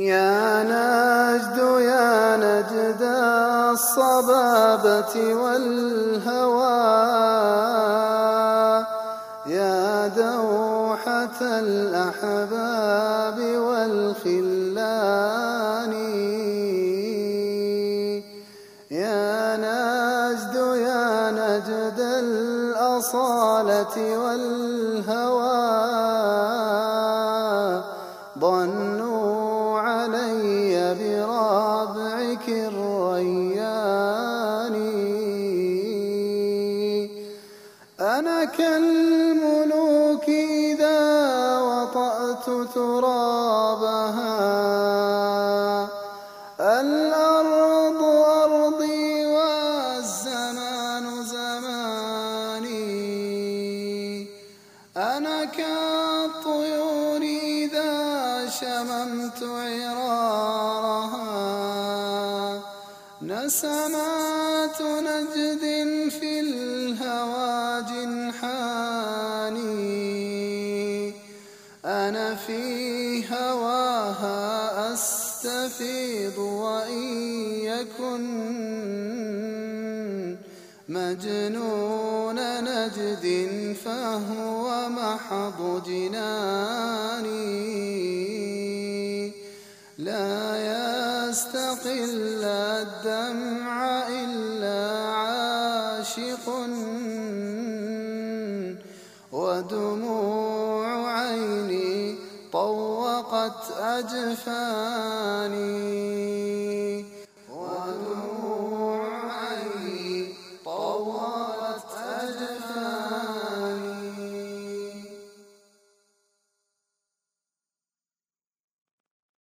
يا نجد يا نجد الصبابة والهوى يا دوحة الأحباب والخلان يا نجد يا نجد الأصالة والهوى ضنوا علي برابعك الريان. أنا كالملوك إذا وطأت ترابها. أنا كالطيور إذا شممت عرارها. نسمات نجد في الهوى جنحاني أنا في هواها أستفيض وإن يكن مجنون نجد فهو محض جناني. لا يستقل الدمع إلا عاشق. ودموع عيني طوقت أجفاني.